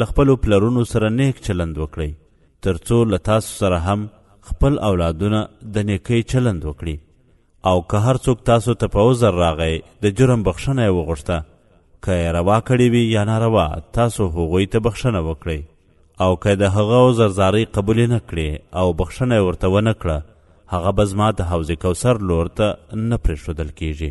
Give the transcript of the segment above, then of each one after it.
له خپلو پلرونو سره نیک چلند وکړئ ترڅو له تاسو سره هم خپل اولادونه د نیکۍ چلند وکړي او که هر څوک تاسو ته په عذر راغی د جرم بخښنه یې وغوښته که یې روا کړې وي یا ناروا تاسو هغوی ته بخښنه وکړئ او که د هغه عذر زارۍ قبولې نه کړې او بخښنه یې ورته ونه کړه هغه به زما د حوض کوثر لور ته نه پرېښودل کیږي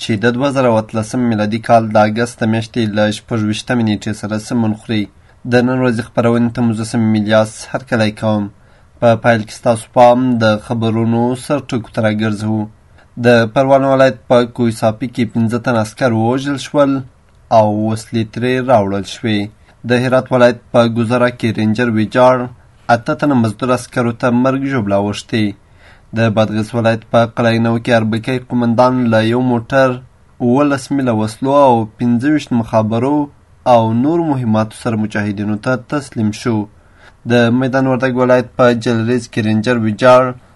چې د دوه زره او اتلسم میلادي کال د اګست د میاشتې له شپږ ویشتمې نېټې سره سمون خوري د نن ورځې خپرونې ته مجسم میلیاس هرکلی کوم په پیل کې ستاسو پام د خبرونو سر ټکو ته راګرځوو د پروان ولایت په کویساپي کې پنځه تن عسکر ووژل شول او وسلې ترې راوړل شوې د هرات ولایت په ګذره کې رینجر ویجاړ اته تنه مزدور عسکرو ته مرګ ژوبله اوښتې د بادغیس ولایت په قلعینو کې اربکی قومندان له یو موټر اوولس میله وسلو او پنځه ویشت مخابرو او نور مهماتو سره مجاهدینو ته تسلیم شو د میدان وردګ ولایت په جلریز کې رینجر ویجاړ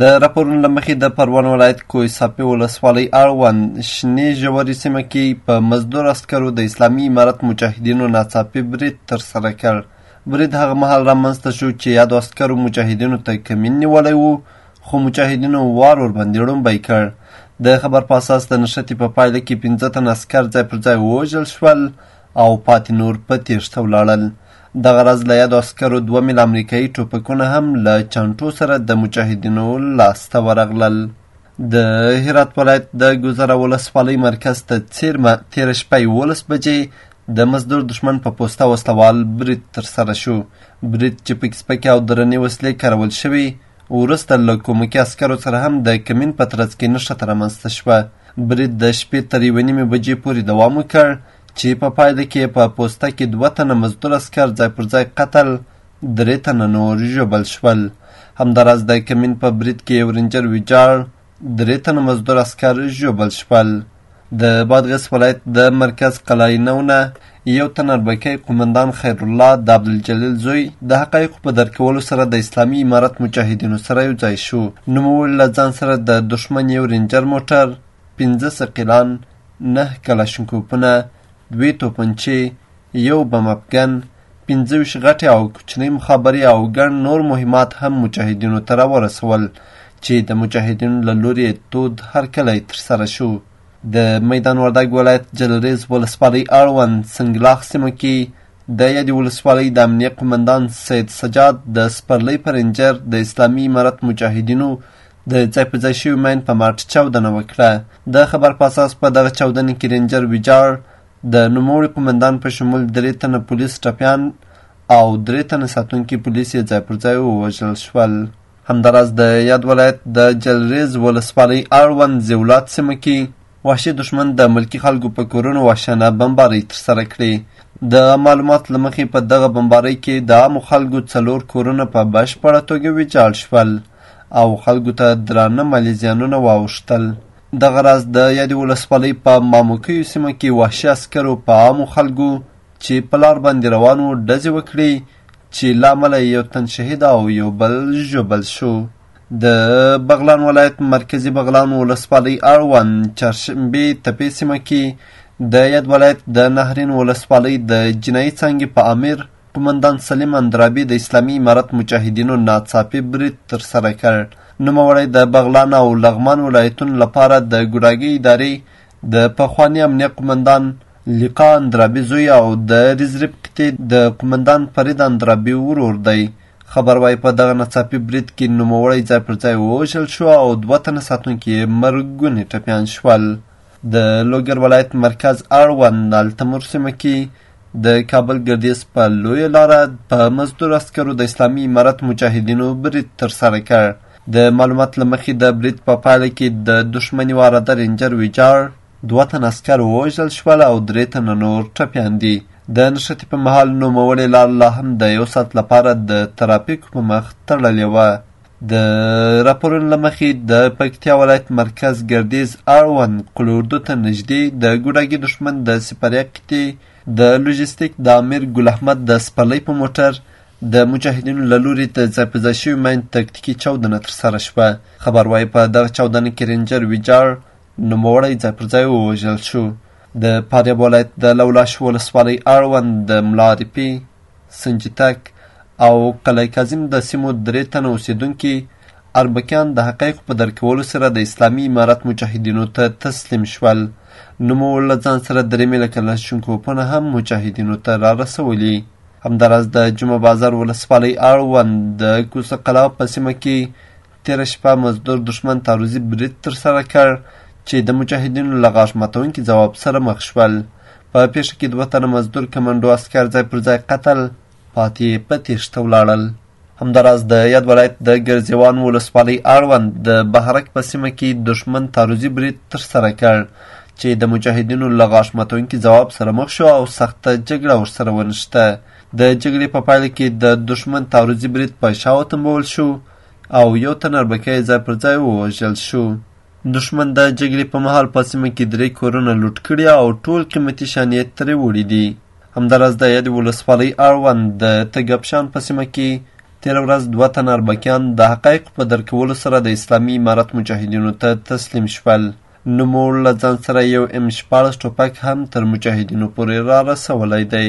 د راپورونو له مخې د پروان ولایت کوی ساپې ولسوالۍ اړوند شنې ژورې سیمه کې په مزدور عسکرو د اسلامي امارت مجاهدینو ناڅاپي برید ترسره کړ برید هغه مهال رامنځته شو چې یادو عسکرو مجاهدینو ته کمین نیولی و خو مجاهدینو وار ورباندې ړومبی کړ د خبر په اساس د نښتې په پایله کې پنځه تن عسکر ځای پر ځای ووژل شول او پاتې نور په تیښته ولاړل دغه راز له یادو عسکرو دوه میله امریکایي ټوپکونه هم له چانټو سره د مجاهدینو لاسته ورغلل د هرات ولایت د ګذره ولسوالۍ مرکز ته څیرمه تیره شپه یولس بجې د مزدور دښمن په پوسته وسلوال برید ترسره شو برید چې پکې سپکې او درنې وسلې کارول شوې وروسته له کومکي عسکرو سره هم د کمین په ترڅ کې نښته رامنځته شوه برید د شپې تر یوې نیمې بجې پورې دوام وکړ چې په پایله کې په پوسته کې دوه تنه مزدور عسکر ځای پر ځای قتل درې تنه نور ژوبل شول همداراز د کمین په برید کې یو رنجر ویجاړ درې تنه مزدور عسکر ژوبل شول د بادغیس ولایت د مرکز قلعه نونه یو تن اربکی قومندان خیرالله د عبدالجلیل زوی د حقایقو په درک کولو سره د اسلامي امارت مجاهدینو سره یو ځای شو نوموړي له ځان سره د دښمن یو رینجر موټر پنځه ثقیلان نهه کلاشنکوپونه، دوې توپنچې، یو بم افګن، پنځه ویشت غټې او کوچنۍ مخابرې او ګڼ نور مهمات هم مجاهدینو ته راورسول چې د مجاهدینو له لورې تود هرکلی ترسره شو. د میدان وردګ ولایت جلریز ولسوالۍ اړوند سنګلاخ سیمه کې د یادې ولسوالۍ د امنیه قومندان سید سجاد د سپرلۍ په رینجر د اسلامي امارت مجاهدینو د ځای په ځای شوي ماین په مارټ چاودنه وکړه د خبر په اساس په دغه چاودنه کې رینجر ویجاړ د نوموړي قومندان په شمول درې تنه پولیس ټپیان او درې تنه ساتونکي پولیس یې ځای پر ځای ووژل شول همداراز د یاد ولایت د جلریز ولسوالۍ اړوند زیولات سیمه کې وحشي دښمن د ملکي خلکو په کورونو وحشانه بمبارۍ ترسره کړې د معلوماتو له مخې په دغه بمبارۍ کې د عامو خلکو څلور کورونه په بشپړه توګه ویجاړ شول او خلکو ته درانه مالي زیانونه واوښتل. دغه راز د یادې ولسوالۍ په ماموکیو سیمه کې وحشي عسکرو په عامو خلکو چې په لار باندې روان وو ډزې وکړې چې له امله یې یو تن شهید او یو بل ژوبل شو. د بغلان ولایت مرکزي بغلان ولسوالۍ اړوند چهارشنبې تپې سیمه کې د یاد ولایت د نهرین ولسوالۍ د جنایي څانګې په امیر قومندان سلیم اندرابي د اسلامي امارت مجاهدینو ناڅاپي برید ترسره کړ نوموړی د بغلان او لغمان ولایتونو لپاره د ګوډاګۍ ادارې د پخواني امنیه قومندان لیقا اندرابي زوی او د ریزریب قطعې د قومندان فرید اندرابي ورور دی خبر وايي په دغه ناڅاپي برید کې نوموړی ځای پر ځای ووژل شو او دوه تنه ساتونکي یې مرګونې ټپیان شول د لوګر ولایت مرکز اړوند التمور سیمه کې د کابل ګردیز په لویه لاره په مزدور عسکرو د اسلامي امارت مجاهدینو برید ترسره کړ د معلومات له مخې د برید په پایله کې د دښمن یوه عراده رینجر ویجاړ دوه تن عسکر ووژل شول او درې تنه نور ټپیان دي د نښتې په مهال نوموړې لار لا هم د یو ساعت لپاره د ترافیکو په مخ تړلې وه د راپورونو له مخې د پکتیا ولایت مرکز ګردیز اړوند قلوردو ته نږدې د ګوډاګي دښمن د سپریا قطعې د لوژستیک د امیر ګل احمد د سپرلۍ په موټر د مجاهدینو له لوري د ځای په ځای شوي ماین تکتیکي چاودنه ترسره شوه خبر وايي په دغه چاودنه کې رینجر ویجاړ نوموړی ځای پر ځای ووژل شو د فاریاب ولایت د لولاش ولسوالۍ اړوند د ملا عارفي سنجتک او قلعه کاظم د سیمو درې تنه اوسېدونکي اربکیان د حقایقو په درک کولو سره د اسلامي امارت مجاهدینو ته تسلیم شول. نوموړ له ځان سره درې مله کلن شنکوپونه هم مجاهدینو ته را رسولي. همداراز د جمعه بازار ولسوالۍ اړوند د کوڅه قلعه په سیمه کې تېره شپه مزدور دښمن تعرضي برید ترسره کړ چې د مجاهدینو له غاښ ماتونکي ځواب سره مخ شول په پیښه کې دوه تنه مزدور کمانډو عسکر ځای پر ځای قتل پاتې په تیښته ولاړل همداراز د یاد ولایت د ګرزیوان ولسوالۍ اړوند د بهرک په سیمه کې دښمن تعرضي برید ترسره کړ چې د مجاهدینو له غاښ ماتونکي ځواب سره مخ شو او سخته جګړه ورسره ونښته د جګړې په پایله کې د دښمن تعرضي برید په شا وتمبول شو او یو تن اربکی ځای پر ځای ووژل شو. دښمن د جګړې په مهال په سیمه کې درې کورونه لوټ کړي او ټول قیمتي شیان یې ترې وړي دي. همداراز د یادې ولسوالۍ اړوند د تګپشان په سیمه کې تېره ورځ دوه تنه اربکیان د حقایقو په درک کولو سره د اسلامي امارت مجاهدینو ته تسلیم شول. نوموړو له ځان سره یو ام شپاړس ټوپک هم تر مجاهدینو پورې را رسولی دی.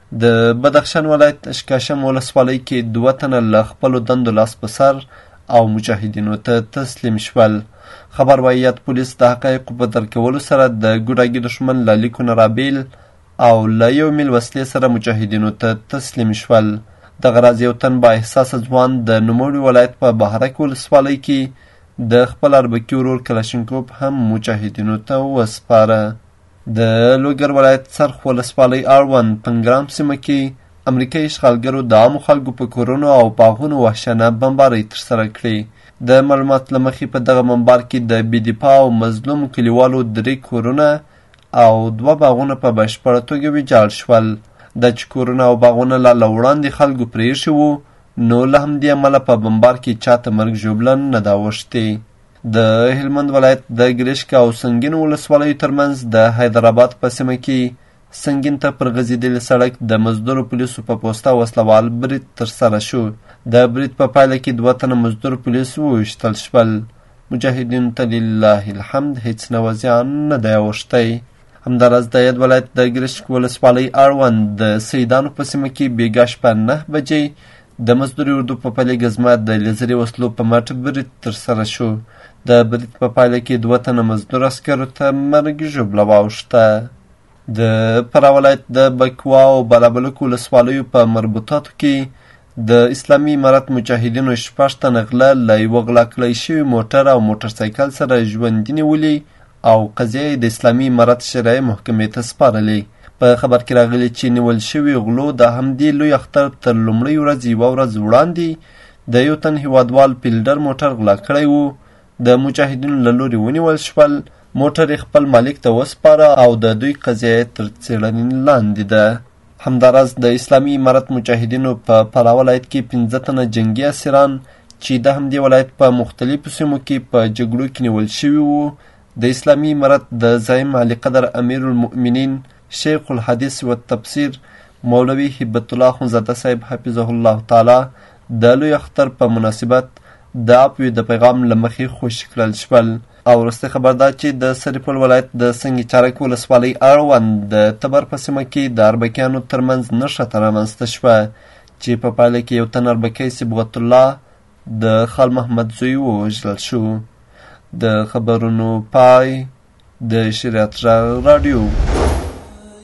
د بدخشان ولایت شکاشم ولسوالۍ کې دوه تنه له خپلو دندو لاس په سر او مجاهدینو ته تسلیم شول خبر وايي یاد پولیس د حقایقو په درک کولو سره د ګوډاګي دښمن له لیکو نه رابیل او له یو میل وسلې سره مجاهدینو ته تسلیم شول دغه راز یو تن با احساسه ځوان د نوموړي ولایت په بهرک ولسوالۍ کې د خپل اربکي ورور کلاشینکوف هم مجاهدینو ته وسپاره د لوګر ولایت څرخ ولسوالۍ اړوند پنګرام سیمه کې امریکایي اشغالګرو د عامو خلکو په کورونو او باغونو وحشیانه بمبارۍ ترسره کړې د معلومات له مخې په دغه بمبار کې د بیدیپا او مظلوم کلیوالو درې کورونه او دوه باغونه په بشپړه توګه ویجاړ شول دا چې کورونه او باغونه لا له وړاندې خلکو پرېښي وو نو له همدې امله په بمبار کې چاته مرګ ژوبله نه ده اوښتې د هلمند ولایت د ګرشک او سنګین ولسوالیو ترمنځ د حیدرآباد په سیمه کې سنګین ته پر غځېدلي سړک د مزدور پولیسو په پوسته وسلوال برید ترسره شو د برید په پایله کې دوه تنه مزدور پولیس وویشتل شول مجاهدینو ته لله الحمد هیڅ نوه زیان نه دی اوښتی همداراز د یاد ولایت د ګرشک ولسوالۍ اړوند د سیدانو په سیمه کې بېګا شپه نه بجې د مزدوري اردو په پلې ګزمه د لیزري وسلو په مټ برید ترسره شو د برید په پایله کې دوه تنه مزدور عسکرو ته مرګ ژوبله واوښته د فراه ولایت د بکوا او بالابلوک ولسوالیو په مربوطاتو کې د اسلامي امارت مجاهدینو شپږ تنه غله له یوه غلا کړی شوي موټر او موټرسایکل سره ژوندي نیولي او قضیه یې د اسلامي امارت شرعي محکمې ته سپارلې. په خبر کې راغلي چې نیول شوي غلو د همدې لوی اختر تر لومړۍ ورځ یوه ورځ وړاندې د یو تن هیوادوال پیلډر موټر غلا کړی وو د مجاهدینو له لوري ونیول شول موټر یې خپل مالک ته وسپاره او د دوی قضیه تر څېړنې لاندې ده همداراز د اسلامي امارت مجاهدینو په فراه ولایت کې پنځه تنه جنګي اسیران چې د همدې ولایت په مختلفو سیمو کې په جګړو کې نیول شوي وو د اسلامي امارت د زعیم علي قدر امیر المؤمنین شیخ الحدیث و تفسیر مولوي هبت الله خونزاده صاحب حفظه الله تعالی د لوی اختر په مناسبت د عفوې د پیغام له مخې خوشي کړل شول او وروستۍ خبر دا چې د سرپل ولایت د سنګ چارک ولسوالۍ اړوند د تبر په سیمه کې د اربکیانو ترمنځ نښته رامنځته شوه چې په پایله کې یو تن اربکی صبغت الله د خال محمد زوی ووژل شو د خبرونو پای د شریعت غږ راډیو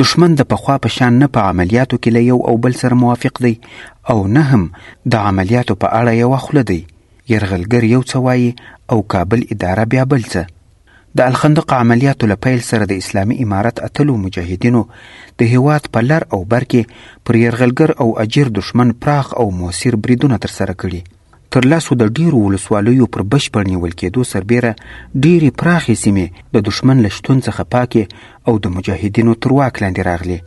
دښمن د پخوا په شان نه په عملیاتو کې له یو او بل سره موافق دی او نه هم د عملیاتو په اړه یوه خوله دی یرغلګر یو څه وایي او کابل اداره بیا بل څه د الخندق عملیاتو له پیل سره د اسلامي امارت اتلو مجاهدینو د هیواد په لر او بر کې پر یرغلګر او اجیر دښمن پراخ او موثر بریدونه ترسره کړي تر لاسو د ډیرو ولسوالیو پر بشپړ نیول کېدو سربیره ډیرې پراخې سیمې د دښمن له شتون څخه پاکې او د مجاهدینو تر واک لاندې راغلې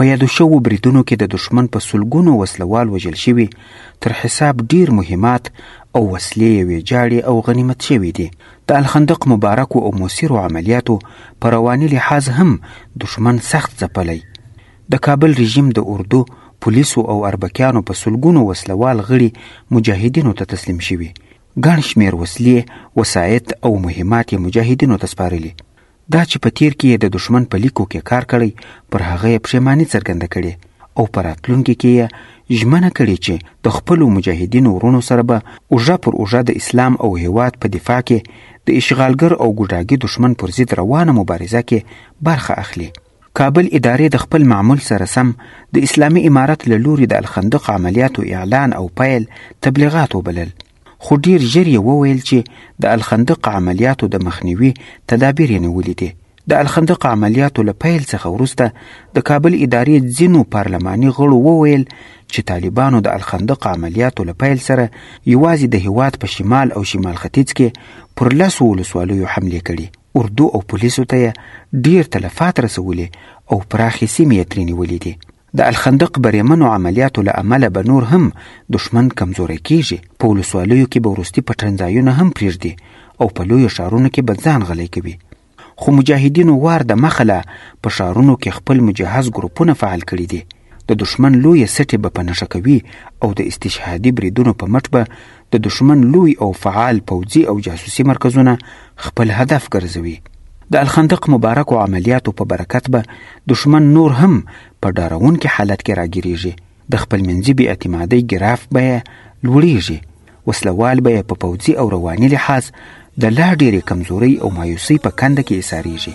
په یادو شوو بریدونو کې د دښمن په سلګونو وسلوال وژل شوي تر حساب ډیر مهمات او وسلې یې ویجاړې او غنیمت شوې دي د الخندق مبارکو او موثرو عملیاتو په رواني لحاظ هم دښمن سخت ځپلی د کابل رژیم د اردو پولیسو او اربکیانو په سلګونو وسلوال غړي مجاهدینو ته تسلیم شوي ګڼ شمیر وسلې وسایط او مهمات یې مجاهدینو ته سپارلي دا چې په تیر کې یې د دښمن په لیکو کې کار کړی پر هغه یې پښیماني څرګنده کړې او په راتلونکي کې یې ژمنه کړې چې د خپلو مجاهدینو وروڼو سره به اوږه پر اوږه د اسلام او هیواد په دفاع کې د اشغالګر او ګوډاګي دښمن پر ضد روانه مبارزه کې برخه اخلي کابل ادارې د خپل معمول سره سم د اسلامي امارت له لوري د الخندق عملیاتو اعلان او پیل تبلیغات وبلل خو ډیر ژر یې وویل چې د الخندق عملیاتو د مخنیوي تدابیر یې نیولي دي د الخندق عملیاتو له پیل څخه وروسته د کابل ادارې ځینو پارلماني غړو وویل چې طالبانو د الخندق عملیاتو له پیل سره یوازې د هیواد په شمال او شمال ختیځ کې پر لسو ولسوالیو حملې کړي اردو او پولیسو ته یې ډیر تلفات رسولي او پراخې سیمې یې ترې نیولې دي د الخندق بریمنو عملیاتو له امله به نور هم دښمن کمزوری کیږي په ولسوالیو کې به وروستي پټنځایونه هم پریږدي او په لویو ښارونو کې به ځان غلی کوي خو مجاهدینو وار د مخه لا په ښارونو کې خپل مجهز ګروپونه فعال کړي دي د دښمن لوی سټې به په نښه کوي او د استشهادي بریدونو په مټ به د دښمن لوی او فعال پوځي او جاسوسي مرکزونه خپل هدف ګرځوي د الخندق مبارکو عملیاتو په برکت به دښمن نور هم په ډارونکي حالت کې راګیریږي د خپل منځي بې اعتمادۍ ګراف به یې لوړیږي وسلوال به یې په پوځي او رواني لحاظ د لا ډېرې کمزورۍ او مایوسۍ په کنده کې ایساریږي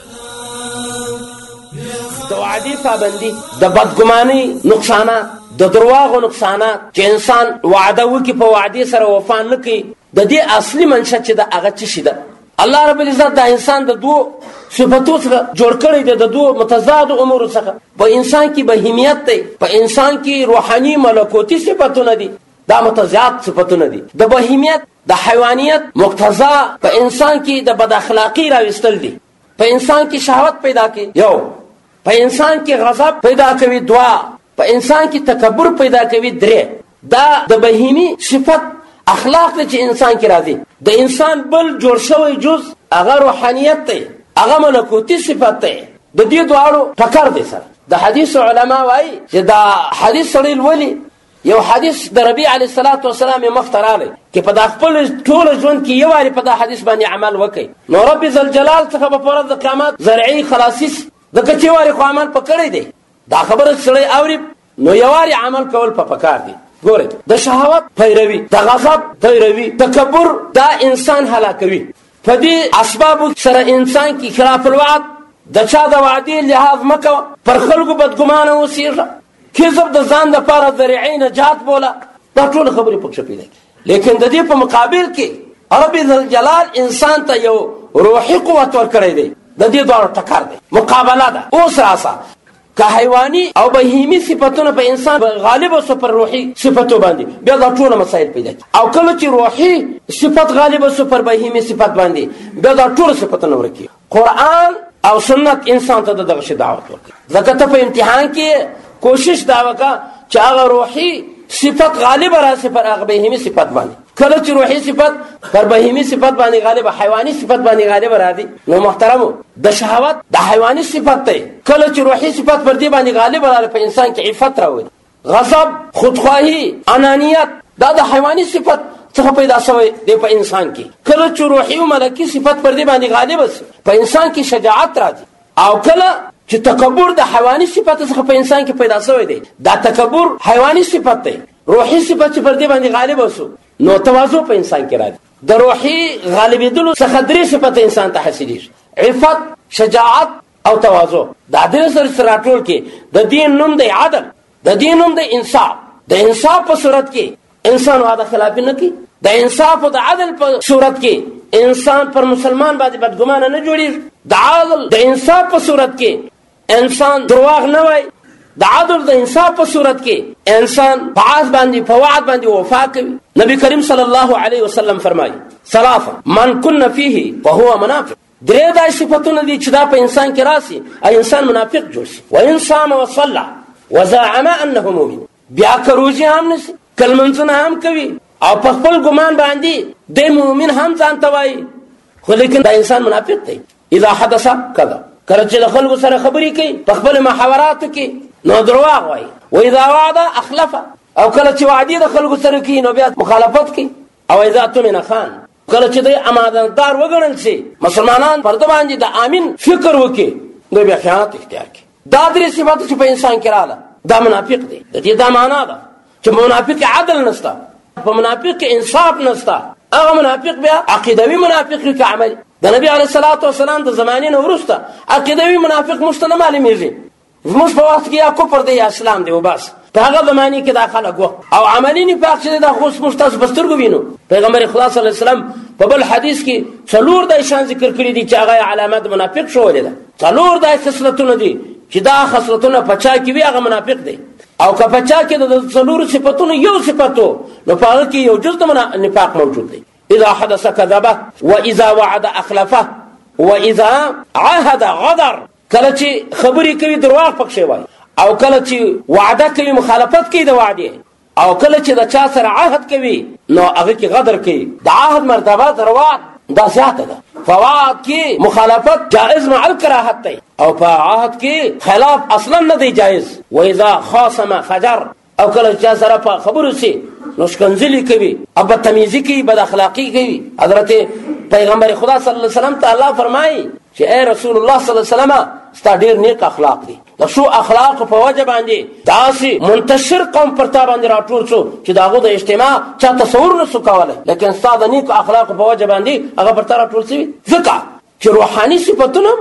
د وعدې پابندي د بدګمانۍ نقصانات د درواغو نقصانات چې انسان وعده وکړي په وعدې سره وفا نه کوي د دې اصلي منشه چې د هغه څه شي ده الله رب العزت دا انسان د دوو صفاتو څخه جوړ کړی دی د دوو متضاد امور څخه په انسان کې بهیمیت دی په انسان کې روحاني ملکوتی صفاتونه دي دا متضاد صفاتونه دي د بهیمیت د حیوانیت مقتضا په انسان کې د بد اخلاقی راوستل دي په انسان کې شهوت پیدا کوي یو په انسان کې غضب پیدا کوي دوا په انسان کې تکبر پیدا کوي درې دا د بهیمی صفت اخلاق ته چې انسان کې راځي د انسان بل جوړ شوی جز هغه روحانیت دی هغه ملکوتی صفت دی د دې دواړو ټکر دی سره د حدیث علما وایي چې دا حدیث سړی لولي یو حدیث د ربی علیه الصلاۃ والسلام مخ ته راغی چې په دا خپل ټول ژوند کې یو واري په دا حدیث باندې عمل وکړي نو رب ذوالجلال څخه به پر د قیامت زرعي خلاصي د کچې واري خو عمل پکړی دی دا خبره سړی اوري نو یو واري عمل کول په پکار دی ګوره د شهوت پیروي د غضب پیروي تکبر دا انسان هلاکوي په دې اسباب سره انسان کې خلاف الوعد د چا د وعدې لحاظ مکو پر خلکو بدګمانه اوسېږه کذب د ځان د پاره ذریعه نجات بوله دا ټول خبرې پکې پیدا کی لیکن د دې په مقابل کې رب ذوالجلال انسان ته یو روحي قوت ورکړی دی د دې دوه ټکر دی مقابله ده اوس راسه که حیواني او بهیمي صفاتونه په انسان غالب او سپر روحي صفاتو باندې بیا دا ټول مسائل پیدا کی او کله چې روحي صفات غالب او سپر بهیمي صفات باندې بیا دا ټول صفاتونه ورکی قرآن او سنت انسان ته دغه شي دعوت ورکړي ځکه ته په امتحان کې کوشش دا وکړه چې هغه روحي صفت غالب راسي پر هغه بهیمي صفت باندې کله چې روحي صفت پر بهیمي صفت باندې غالب حیواني صفت باندې غالب راځي نو محترمو د شهوت د حیواني صفت دی کله چې روحي صفت پر دې باندې غالب راځي په انسان کې عفت راوړي غضب خودخواهي انانیت دا د حیواني صفت څخه پیدا شوی دی په انسان کې کله چې روحي او ملکی صفت پر دې باندې غالب شي په انسان کې شجاعت راځي او کله چې تکبر د حیواني صفت څخه په انسان کې پیدا شوی دی دا تکبر حیواني صفت دی روحي صفت چې پر دې باندې غالب شو نو تواضع په انسان کې راځي د روحي غالبېدلو څخه درې صفت انسان ته حاصلېږي عفت شجاعت او تواضع د عدل سره سره راټول کې د دین نوم دی عدل د دین نوم دی انصاف د انصاف په صورت کې انسان وعده خلاف نه کوي د انصاف او د عدل په صورت کې انسان پر مسلمان باندې بدګمانه نه جوړیږي د عدل د انصاف په صورت کې انسان درواغ نه وای د عدل د انصاف په صورت کې انسان په عهد باندې په وعد باندې وفا کوي نبی کریم صلی الله علیه وسلم فرمایي ثلاثه من كن فيه فهو منافق درې داسې صفتونه دي چې دا په انسان کې راسي او انسان منافق جوړ شي وان صام وصلى وزعم انه مؤمن بیا که روزي هم نشي که لمونځونه هم کوي او په خپل ګمان باندې دی مؤمن هم ځان ته وایي خو لیکن دا انسان منافق دی اذا حدث کذا کله چې د خلکو سره خبرې کوي په خپل محاوراتو کې نو درواغ وایي و اذا وعد اخلف او کله چې وعده د خلکو سره کوي نو بیا مخالفت کوي او اذا تمن خان کله چې دوی امانتدار وګڼل شي مسلمانان پر ده باندې د امین فکر وکړي نو بیا خیانت اختیار کړي دا درې صفات چې په انسان کې رااله دا منافق دی د دې دا معنا ده چې منافق عدل نشته په منافق کې انصاف نشته هغه منافق بیا عقیدوي منافق کې عمل د نبی علیه الصلاۃ والسلام د زمانې نه وروسته عقیدوي منافق مشته نه معلومیږي زموږ په وخت کې یا کفر دی یا اسلام دی وبس په هغه زمانه کې دا خلک وو او عملی نفاق چې دا خو موږ تاسو په سترګو وینو پیغمبر خدا صلی الله علیه وسلم په بل حدیث کې څلور د شان ذکر کړی دي چې هغه علامات منافق شو ولیدا څلور د خصلتونه دي چې دا خصلتونه پچا کې وی هغه منافق دی او که پچا کې د څلور صفاتونو یو صفاتو نو په هغه کې یو جز د نفاق موجود دی اذا حدث كذبه واذا وعد اخلفه واذا عهد غدر کله چې خبرې کوي درواغ پکښې وایي او کله چې وعده کوي مخالفت کوي د وعدې او کله چې د چا سره عهد کوي نو هغه کې غدر کوي د عهد مرتبه درواغ دا زیاته ده فواد کې مخالفت جائز مع الکراهت دی او په عهد کې خلاف اصلا نه دی جائز و اذا خاصم فجر او کله چې سره په خبرو سي نو شکنځلې کوي او په تمیزي کوي بد اخلاقی کوي حضرت پیغمبر خدا صلی الله علیه وسلم ته الله فرمایي چې اے رسول الله صلی الله علیه وسلم ستا ډیر نیک اخلاق دي د شو اخلاق په وجه باندې داسې منتشر قوم پر تا باندې راټول شو چې د هغو د اجتماع چا تصور نه سو کولی لیکن ستا د نیکو اخلاقو په وجه باندې هغه پر تا راټول سوي ځکه چې روحاني صفتونه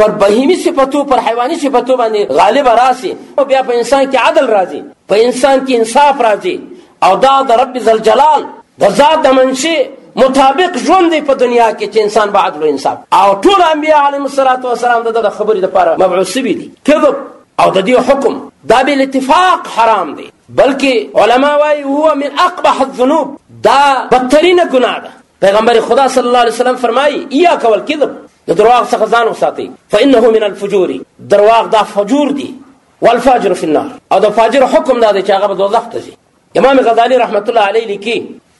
پر بهیمي صفتو پر حیواني صفتو باندې غالب راسي او بیا په انسان کې عدل راځي په انسان کې انصاف راځي او دا د رب ذل جلال د ذات د منشي مطابق ژوند دی په دنیا کې چې انسان به عدل او انصاف او ټول انبیا علیهم الصلاه والسلام دغه خبرې لپاره مبعوث شوي دي کذب او د دې حکم دا بل اتفاق حرام دی بلکې علما وايي هو من اقبح الذنوب دا بدترینه ګناه ده پیغمبر خدا صلی الله علیه وسلم فرمایي یا کول کذب د درواغ څخه ځان وساتئ فانه من الفجور درواغ دا فجور دی والفاجر فی النار او د فاجر حکم دا دی چې هغه به دوزخ ته ځي امام غزالی رحمت الله علیه لیکي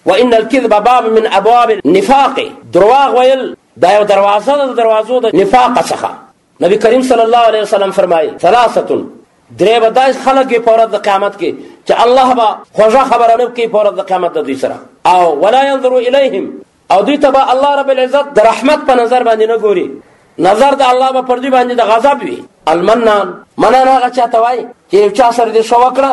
وان الكذب باب من ابواب النفاق درواغ ویل دا یو دروازه ده د دروازو د نفاق څخه نبی کریم صلی الله علیه وسلم فرمایي ثلاثه درې به داسې خلک وي په ورځ د قیامت کې چې الله به خوږه خبره نه کوي په ورځ د قیامت د دوی سره او ولا ينظر الیهم او دوی ته به الله رب العزت د رحمت په نظر باندې نه ګوري نظر د الله به پر دوی باندې د غضب وي المنان منان هغه چاته وایي چې یو چا سره دې ښه وکړه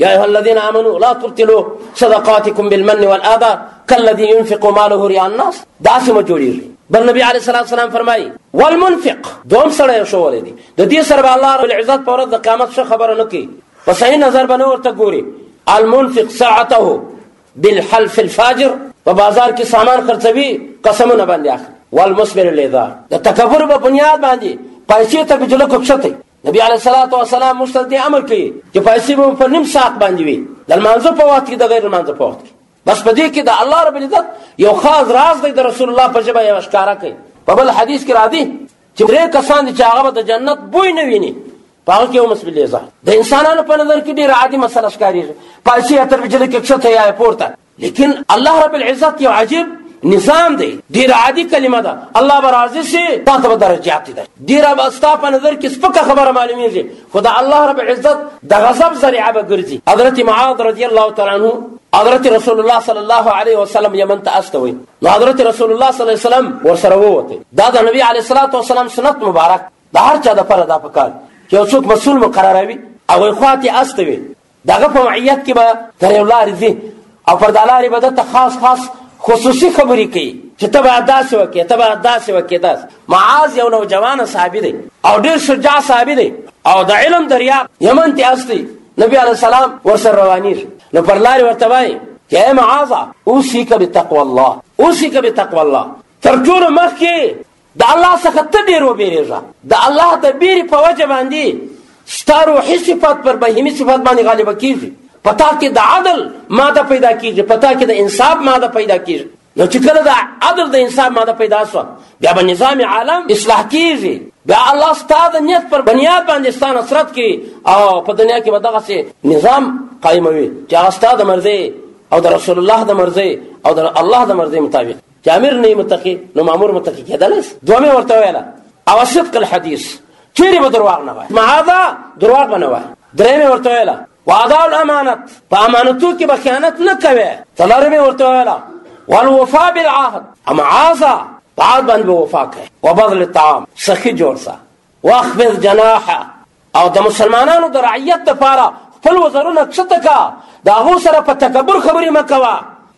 يا أيها الذين آمنوا لا تبطلوا صدقاتكم بالمن والآبا كالذي ينفق ماله رياء الناس داسې مه جوړېږي بل نبی علیه الصلاه والسلام فرمایي والمنفق دوم سره یو شولی دی د دې سره به الله رب العزت په ورځ د قیامت څه خبره نه کوي په صحیح نظر به نه ورته ګوري المنفق ساعته بالحلف الفاجر په بازار کې سامان خرڅوي قسمونه باندې اخلي والمسبر الاذا د تکبر په بنیاد باندې پیسې ته بجلو کوښتې نبی علیه الصلاۃ والسلام موږ ته دې امر کوي چې پیسې به په نیم ساعت باندې وي د لمانځه په وخت کې د غیر لمانځه په وخت کې بس په دې کې د الله رب العزت یو خاص راز دی د رسول الله په ژبه یې ښکاره کوي په بل حدیث کې راځي چې درې کسان دي چې هغه به د جنت بوی نه ویني په هغه کې یو مسبل ځه د انسانانو په نظر کې ډېره عادي مسله ښکارېږي پیسې اتر بجلې کې کښته یا پورته لیکن الله رب العزت یو عجیب نظام دی ډیر عادي کلمه ده الله به راضي شي تا ته به درجات دي ډیر به ستا په نظر کې سپکه خبره معلومیږي خو د الله رب العزت د غضب ذریعه به ګرځي حضرت معاذ رضی الله تعالی عنه حضرت رسول الله صلی الله علیه وسلم یمن ته استوي نو حضرت رسول الله صلی الله علیه وسلم ورسره ووته دا د نبی علیه الصلاۃ والسلام سنت مبارک د هر چا د پر ادا پکار چې څوک مسول مقرروي او خواته استوي د هغه په معیت کې به تر یو لارې ځي او پر دا لارې به ده ته خاص خاص خصوصي خبرې کوي چې ته باید داسې وکړې ته باید داسې وکړې داسې معاذ یو نوجوان صحابي دی او ډېر شجاع صحابي دی او د علم دریاب یمن ته اصلي نبی علیه السلام ورسره روانېږي نو پر لارې ورته وایي چې ای معاذه اوصیک بتقوا الله اوصیک بتقوا الله تر ټولو مخکې د الله څخه ته ډېر وبېرېږه. د الله د بېرې په وجه باندې ستا روحي صفات پر بهیمي صفات باندې غالبه کېږي. په تا کې د عدل ماده پیدا کېږي، په تا کې د انصاف ماده پیدا کېږي. نو چې کله د عدل د انصاف ماده پیدا شوه، بیا به نظام عالم اصلاح کېږي. بیا الله ستا د نیت پر بنیاد باندې ستا نصرت کوي او په دنیا کې به دغسې نظام قایموي چې هغه ستا د مرضۍ او د رسول الله د مرضۍ او د الله د مرضۍ مطابق چې امیر نه متقي نو مامور متقي کېدلی شي دوه مې ورته ویله او صدق الحدیث چیرې به درواغ نه وایي معاذا درواغ به نه وایي درې مې ورته ویله وعدا الامانت په امانتو کې به خیانت نه کوي څلور مې ورته ویله والوفا بالعهد معاذا په عهد باندې به وفا کوي وبذل الطعام سخي جوړ سه واخفض جناحه او د مسلمانانو د رعیت لپاره خپل وزرونه څه تکا د هغو سره په تکبر خبرې مه کوه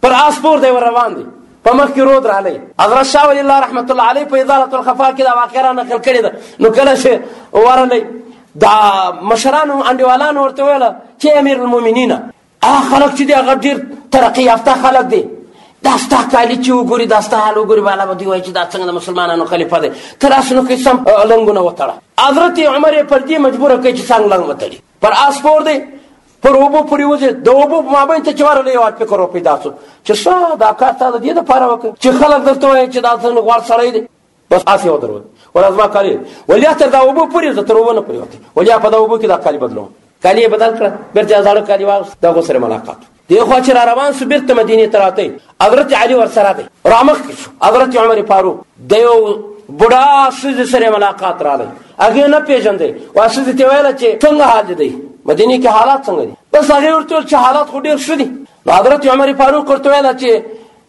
پر آس سپور دی ور روان دی په مخ کې رود رالی حضرت شاه ولی الله رحمت الله علیه په ازاله الخفا کې دا واقعه را نقل کړې ده نو کله چې ورلی دا مشرانو انډیوالانو ورته ویل چې امیر المؤمنین هغه خلک چې دی هغه ډېر ترقي یافته خلک دی دا ستا کالي چې وګوري دا ستا حال وګوري بالا به دوی وایي چې دا څنګه د مسلمانانو خلیفه دی تر هسې نو کې سم لنګونه وتړه حضرت عمر یې پر دې مجبوره کړې چې څنګه لنګ وتړي پر آس سپور دی پر اوبو پورې وځي د اوبو په مابین ته چې ورغلی یو فکر و پیدا سو چې څه دا کار تا د دې دپاره وکړ چې خلک درته وایي چې دا څنګه غوړ سړی دی بس آس یې ودرول ولا زما کالي ولیا تر دا اوبو پورې زه تر اوبو نه پورې وتې ولیا په دا اوبو کې دا کالي بدلوم کالي یې بدل کړه بېرته یې زاړه کالي واغوست د هغو سره ملاقات دی خوا چې را روان سو بیرته مدینې ته راته حضرت علي ورسره دی رامخکې شو حضرت عمر فاروق د یو بوډا ښځې سره ملاقات راغی هغې نه پېژندی وا ښځې ته ویله چې څنګه حال دې دی مدینې کې حالات څنګه دي بس هغې ورته ویل چې حالات خو ډېر ښه دي نو حضرت عمر فاروق ورته ویله چې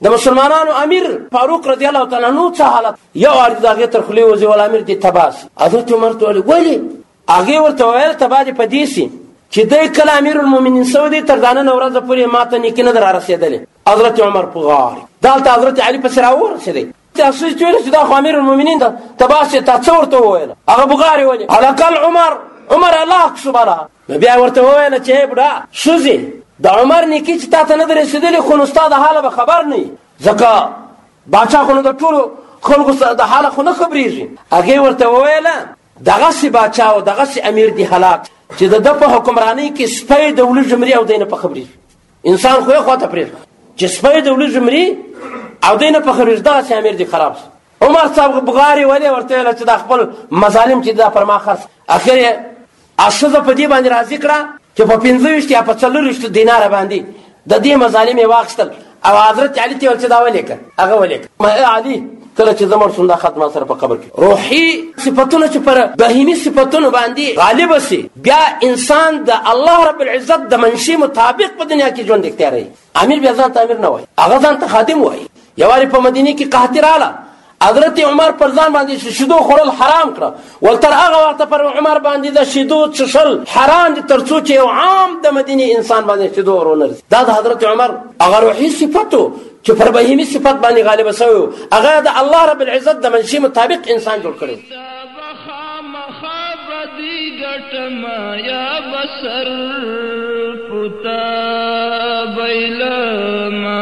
د مسلمانانو امیر فاروق رضی الله تعالی عنه څه حالت یو اړ دغه تر خلی وځي ول امیر دې تباس حضرت عمر ته ویل ولی هغې ورته وویل تبا دې په دې سي چې دی کله امیر المؤمنین سو دی تر دانه ورځ پورې ماته نیکی نه در رسیدلې حضرت عمر په غار دالته حضرت علی پس راورسېدی تاسو چې ویل چې دا خو امیر المؤمنین ده تباسه تاسو ورته وویل هغه بغاری ولی علاکل عمر عمر الله سبحانه بیا ورته وویل چې بډا سوزي د عمر نیکی چې تاسو نه درسېدلې خو نو ستاسو حال به خبر نه ځکه باچا خو نو د ټولو خلکو د حال خو نه خبرېږي هغه ورته وویل دغسې باچا او دغسې امیر دي هلاک چې د ده په حکمرانۍ کې سپی د ولي جمري او دی نه په خبرې انسان خو یې خواته پرېږده چې سپی د ولي جمري او دی نه په خبرې دغسې امیر دي خراب سو عمر صاحب بغاري ولې ورته ویله چې دا خپل مظالم چې دا پر ما خرڅ اخر یې ښځه په دې باندې راضي کړه چې په پنځه ویشت یا په څلور ویشتو دیناره باندې د دې مظالم یې واخیستل او حضرت علي ته ورته دا ولیکه هغه ولیکه ما علي کله چې زمر سم دا خط ما سره په قبر کې روحي صفاتونه چې پر بهيمي صفاتونه باندې غالب سي بیا انسان د الله رب العزت د منشي مطابق په دنیا کې ژوند اختیاروي امیر بیا ځان ته امیر نه وای هغه ځان ته خادم وای یواري په مدینه کې قحطي رااله حضرت عمر پر ځان باندې شیدو خورل حرام کړه ول تر هغه وخت پر عمر باندې د شیدو چشل حرام دي ترڅو چې یو عام د مدینه انسان باندې شیدو ورونه دا د حضرت عمر هغه روحي صفاتو چې پر بهیمي صفات باندې غالب شوی هغه د الله رب العزت د منشي مطابق انسان جوړ کړی ګټما یا بسر پتا بیلما